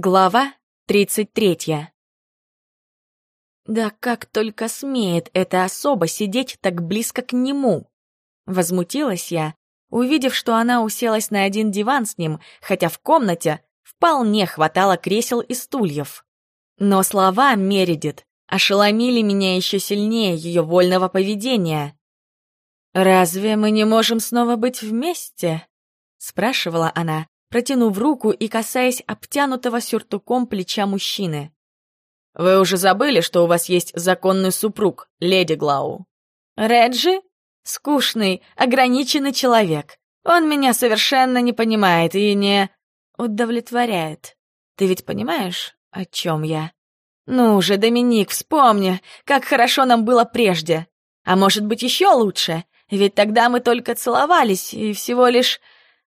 Глава тридцать третья. «Да как только смеет эта особа сидеть так близко к нему!» Возмутилась я, увидев, что она уселась на один диван с ним, хотя в комнате вполне хватало кресел и стульев. Но слова Мередит ошеломили меня еще сильнее ее вольного поведения. «Разве мы не можем снова быть вместе?» — спрашивала она, протянув руку и касаясь обтянутого сюртуком плеча мужчины. «Вы уже забыли, что у вас есть законный супруг, леди Глау?» «Реджи? Скучный, ограниченный человек. Он меня совершенно не понимает и не удовлетворяет. Ты ведь понимаешь, о чем я?» «Ну же, Доминик, вспомни, как хорошо нам было прежде. А может быть, еще лучше, ведь тогда мы только целовались, и всего лишь...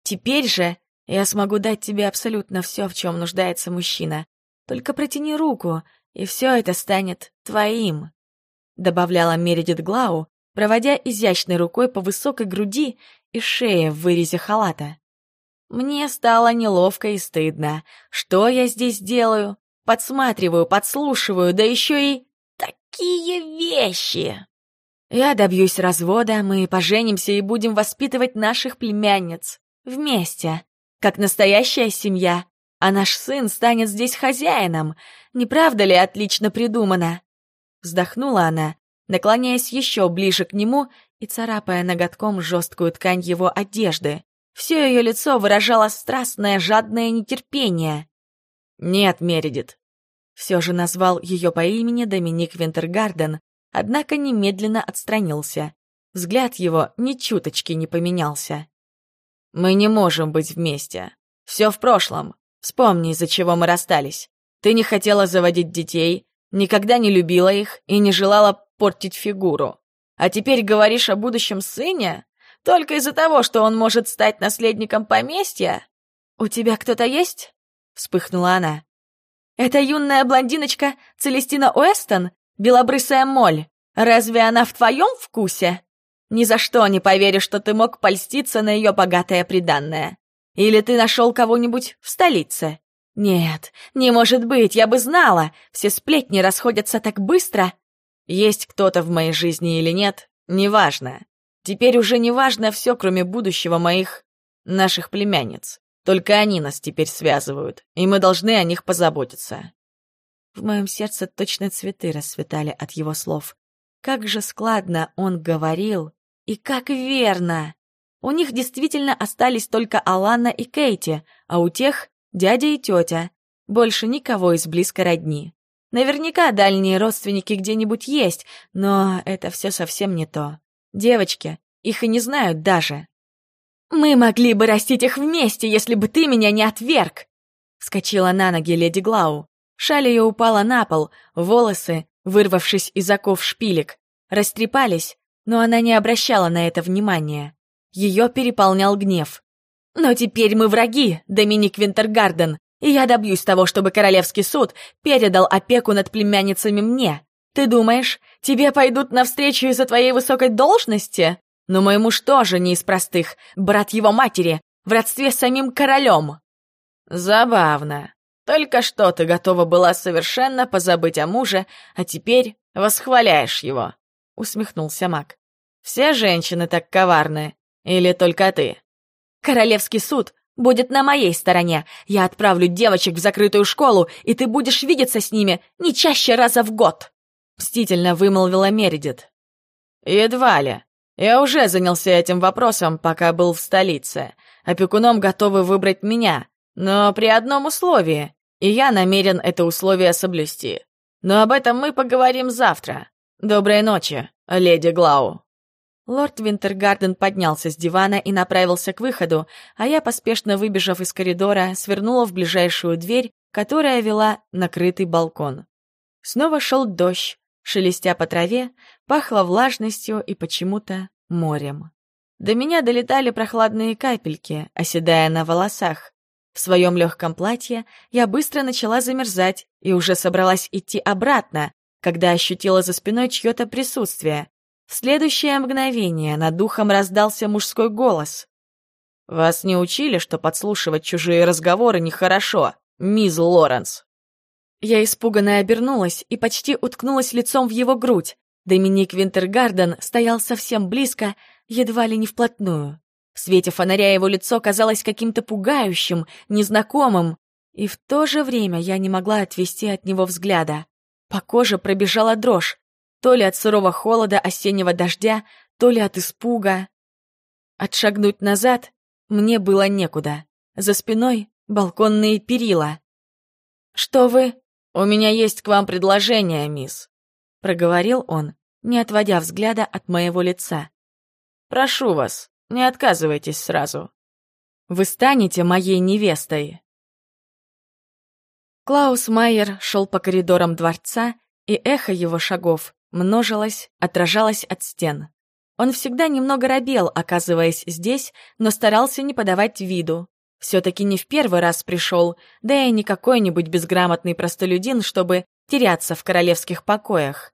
Теперь же я смогу дать тебе абсолютно все, в чем нуждается мужчина. Только протяни руку, и все это станет твоим», — добавляла Мередит Глау, проводя изящной рукой по высокой груди и шее в вырезе халата. Мне стало неловко и стыдно. Что я здесь делаю? Подсматриваю, подслушиваю, да еще и такие вещи. Я добьюсь развода, мы поженимся и будем воспитывать наших племянниц. Вместе как настоящая семья, а наш сын станет здесь хозяином. Не правда ли отлично придумано?» Вздохнула она, наклоняясь еще ближе к нему и царапая ноготком жесткую ткань его одежды. Все ее лицо выражало страстное, жадное нетерпение. «Нет, Мередит», — все же назвал ее по имени Доминик Винтергарден, однако немедленно отстранился. Взгляд его ни чуточки не поменялся. Мы не можем быть вместе. Все в прошлом. Вспомни, из-за чего мы расстались. Ты не хотела заводить детей, никогда не любила их и не желала портить фигуру. А теперь говоришь о будущем сыне? Только из-за того, что он может стать наследником поместья? У тебя кто-то есть? Вспыхнула она. Это юная блондиночка Целестина Уэстон, белобрысая моль. Разве она в твоем вкусе? Ни за что не поверю, что ты мог польститься на ее богатое приданное. Или ты нашел кого-нибудь в столице? Нет, не может быть, я бы знала. Все сплетни расходятся так быстро. Есть кто-то в моей жизни или нет, неважно. Теперь уже неважно все, кроме будущего моих... наших племянниц. Только они нас теперь связывают, и мы должны о них позаботиться. В моем сердце точно цветы расцветали от его слов. Как же складно он говорил, и как верно! У них действительно остались только Алана и Кейти, а у тех — дядя и тетя. Больше никого из близкой родни. Наверняка дальние родственники где-нибудь есть, но это все совсем не то. Девочки, их и не знают даже. «Мы могли бы растить их вместе, если бы ты меня не отверг!» Вскочила на ноги леди Глау. Шаль ее упала на пол, волосы, вырвавшись из оков шпилек, растрепались, но она не обращала на это внимания. Ее переполнял гнев. «Но теперь мы враги, Доминик Винтергарден, и я добьюсь того, чтобы Королевский суд передал опеку над племянницами мне. Ты думаешь, тебе пойдут навстречу из-за твоей высокой должности? Но мой муж тоже не из простых, брат его матери, в родстве с самим королем». «Забавно. Только что ты готова была совершенно позабыть о муже, а теперь восхваляешь его усмехнулся маг. «Все женщины так коварны? Или только ты?» «Королевский суд будет на моей стороне. Я отправлю девочек в закрытую школу, и ты будешь видеться с ними не чаще раза в год!» Мстительно вымолвила Мередит. «Едва ли. Я уже занялся этим вопросом, пока был в столице. Опекуном готовы выбрать меня, но при одном условии, и я намерен это условие соблюсти. Но об этом мы поговорим завтра. «Доброй ночи, леди Глау». Лорд Винтергарден поднялся с дивана и направился к выходу, а я, поспешно выбежав из коридора, свернула в ближайшую дверь, которая вела на крытый балкон. Снова шел дождь, шелестя по траве, пахло влажностью и почему-то морем. До меня долетали прохладные капельки, оседая на волосах. В своем легком платье я быстро начала замерзать и уже собралась идти обратно, когда ощутила за спиной чье-то присутствие. В следующее мгновение над духом раздался мужской голос. «Вас не учили, что подслушивать чужие разговоры нехорошо, мисс Лоренс?» Я испуганно обернулась и почти уткнулась лицом в его грудь. Доминик Винтергарден стоял совсем близко, едва ли не вплотную. В свете фонаря его лицо казалось каким-то пугающим, незнакомым, и в то же время я не могла отвести от него взгляда. По коже пробежала дрожь, то ли от сырого холода осеннего дождя, то ли от испуга. Отшагнуть назад мне было некуда. За спиной балконные перила. «Что вы?» «У меня есть к вам предложение, мисс», — проговорил он, не отводя взгляда от моего лица. «Прошу вас, не отказывайтесь сразу. Вы станете моей невестой». Клаус Майер шел по коридорам дворца, и эхо его шагов множилось, отражалось от стен. Он всегда немного робел, оказываясь здесь, но старался не подавать виду. Все-таки не в первый раз пришел, да и не какой-нибудь безграмотный простолюдин, чтобы теряться в королевских покоях.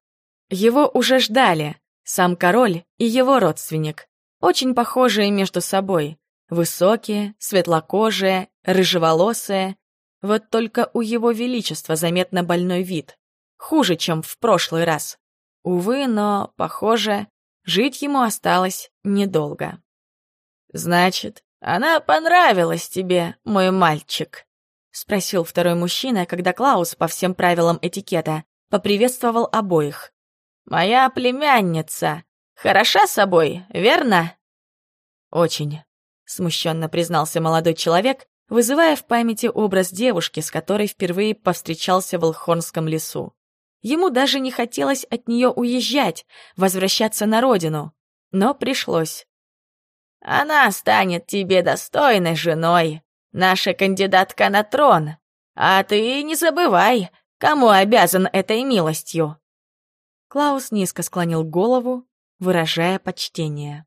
Его уже ждали, сам король и его родственник, очень похожие между собой. Высокие, светлокожие, рыжеволосые. Вот только у его величества заметно больной вид. Хуже, чем в прошлый раз. Увы, но, похоже, жить ему осталось недолго. «Значит, она понравилась тебе, мой мальчик?» — спросил второй мужчина, когда Клаус, по всем правилам этикета, поприветствовал обоих. «Моя племянница. Хороша собой, верно?» «Очень», — смущенно признался молодой человек, вызывая в памяти образ девушки, с которой впервые повстречался в Элхорнском лесу. Ему даже не хотелось от нее уезжать, возвращаться на родину. Но пришлось. «Она станет тебе достойной женой, наша кандидатка на трон. А ты не забывай, кому обязан этой милостью». Клаус низко склонил голову, выражая почтение.